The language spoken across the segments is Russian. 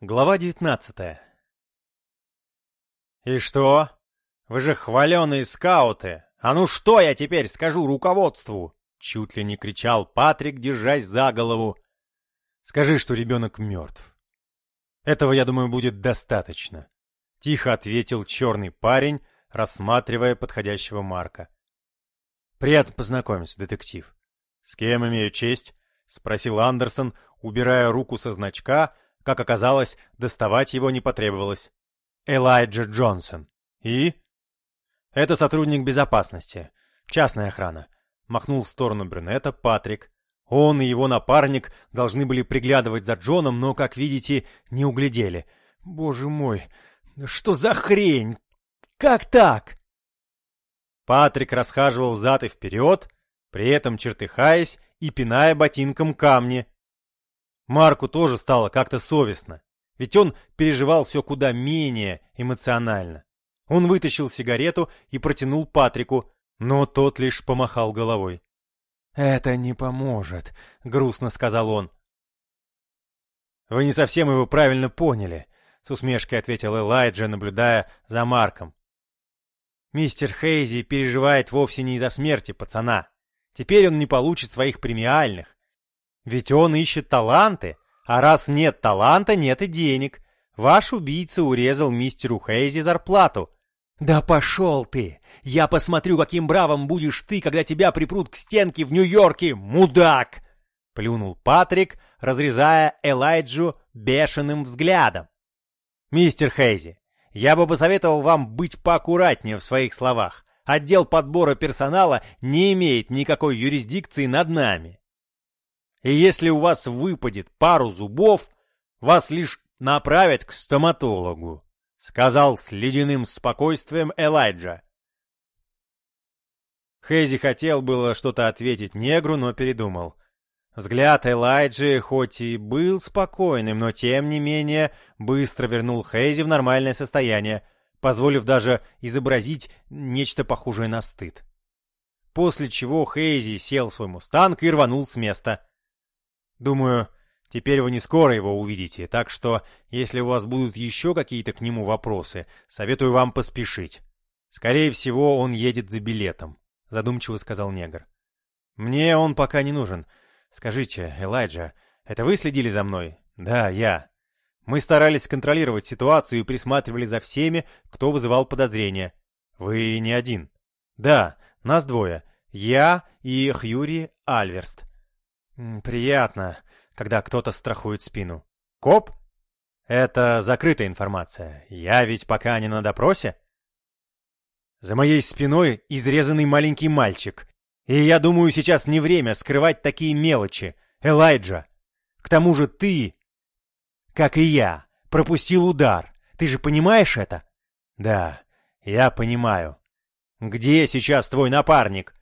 Глава девятнадцатая. «И что? Вы же хваленые скауты! А ну что я теперь скажу руководству?» Чуть ли не кричал Патрик, держась за голову. «Скажи, что ребенок мертв. Этого, я думаю, будет достаточно», — тихо ответил черный парень, рассматривая подходящего Марка. «Приятно познакомиться, детектив». «С кем имею честь?» — спросил Андерсон, убирая руку со значка — как оказалось, доставать его не потребовалось. Элайджа Джонсон. И? Это сотрудник безопасности. Частная охрана. Махнул в сторону брюнета Патрик. Он и его напарник должны были приглядывать за Джоном, но, как видите, не углядели. Боже мой, что за хрень? Как так? Патрик расхаживал зад и вперед, при этом чертыхаясь и пиная ботинком камни. Марку тоже стало как-то совестно, ведь он переживал все куда менее эмоционально. Он вытащил сигарету и протянул Патрику, но тот лишь помахал головой. «Это не поможет», — грустно сказал он. «Вы не совсем его правильно поняли», — с усмешкой ответил Элайджа, наблюдая за Марком. «Мистер Хейзи переживает вовсе не из-за смерти пацана. Теперь он не получит своих премиальных. Ведь он ищет таланты, а раз нет таланта, нет и денег. Ваш убийца урезал мистеру Хейзи зарплату. Да пошел ты! Я посмотрю, каким бравым будешь ты, когда тебя припрут к стенке в Нью-Йорке, мудак! Плюнул Патрик, разрезая Элайджу бешеным взглядом. Мистер Хейзи, я бы посоветовал вам быть поаккуратнее в своих словах. Отдел подбора персонала не имеет никакой юрисдикции над нами. И если у вас выпадет пару зубов, вас лишь направят к стоматологу, — сказал с ледяным спокойствием Элайджа. Хейзи хотел было что-то ответить негру, но передумал. Взгляд Элайджи хоть и был спокойным, но тем не менее быстро вернул Хейзи в нормальное состояние, позволив даже изобразить нечто похожее на стыд. После чего Хейзи сел в свой мустанг и рванул с места. Думаю, теперь вы не скоро его увидите, так что, если у вас будут еще какие-то к нему вопросы, советую вам поспешить. Скорее всего, он едет за билетом, задумчиво сказал негр. Мне он пока не нужен. Скажите, Элайджа, это вы следили за мной? Да, я. Мы старались контролировать ситуацию и присматривали за всеми, кто вызывал подозрения. Вы не один. Да, нас двое. Я и Хьюри Альверст. Приятно, когда кто-то страхует спину. Коп? Это закрытая информация. Я ведь пока не на допросе. За моей спиной изрезанный маленький мальчик. И я думаю, сейчас не время скрывать такие мелочи. Элайджа. К тому же ты, как и я, пропустил удар. Ты же понимаешь это? Да, я понимаю. Где сейчас твой напарник?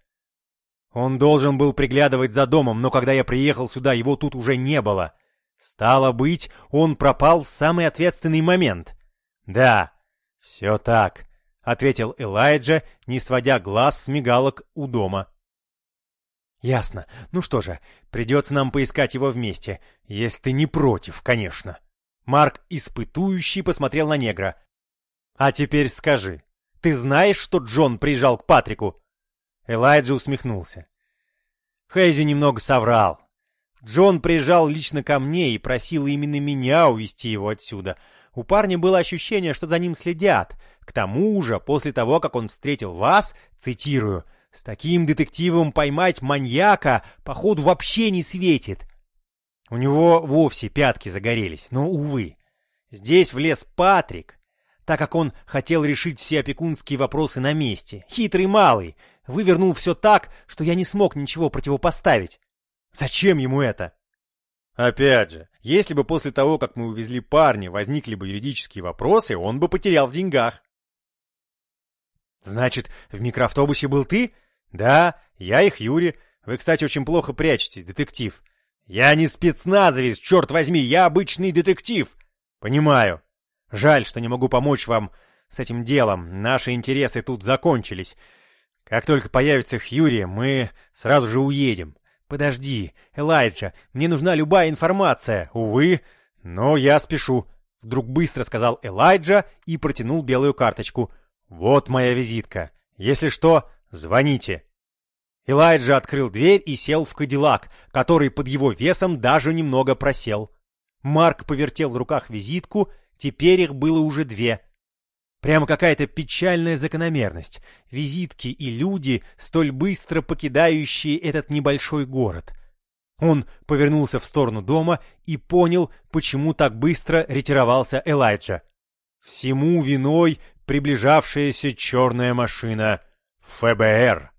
Он должен был приглядывать за домом, но когда я приехал сюда, его тут уже не было. Стало быть, он пропал в самый ответственный момент. Да, все так, — ответил Элайджа, не сводя глаз с мигалок у дома. Ясно. Ну что же, придется нам поискать его вместе, если ты не против, конечно. Марк, испытующий, посмотрел на негра. А теперь скажи, ты знаешь, что Джон приезжал к Патрику? Элайджа усмехнулся. Хейзи немного соврал. Джон приезжал лично ко мне и просил именно меня увести его отсюда. У парня было ощущение, что за ним следят. К тому же, после того, как он встретил вас, цитирую, «С таким детективом поймать маньяка, походу, вообще не светит». У него вовсе пятки загорелись, но, увы. Здесь влез Патрик, так как он хотел решить все опекунские вопросы на месте. Хитрый малый, вывернул все так, что я не смог ничего противопоставить. Зачем ему это? Опять же, если бы после того, как мы увезли парня, возникли бы юридические вопросы, он бы потерял в деньгах. Значит, в микроавтобусе был ты? Да, я их Юрий. Вы, кстати, очень плохо прячетесь, детектив. Я не спецназовец, черт возьми, я обычный детектив. Понимаю. Жаль, что не могу помочь вам с этим делом. Наши интересы тут закончились. Как только появится Хьюри, мы сразу же уедем. Подожди, Элайджа, мне нужна любая информация. Увы, но я спешу. Вдруг быстро сказал Элайджа и протянул белую карточку. «Вот моя визитка. Если что, звоните». Элайджа открыл дверь и сел в кадиллак, который под его весом даже немного просел. Марк повертел в руках визитку, теперь их было уже две. Прямо какая-то печальная закономерность. Визитки и люди, столь быстро покидающие этот небольшой город. Он повернулся в сторону дома и понял, почему так быстро ретировался Элайджа. Всему виной приближавшаяся черная машина ФБР.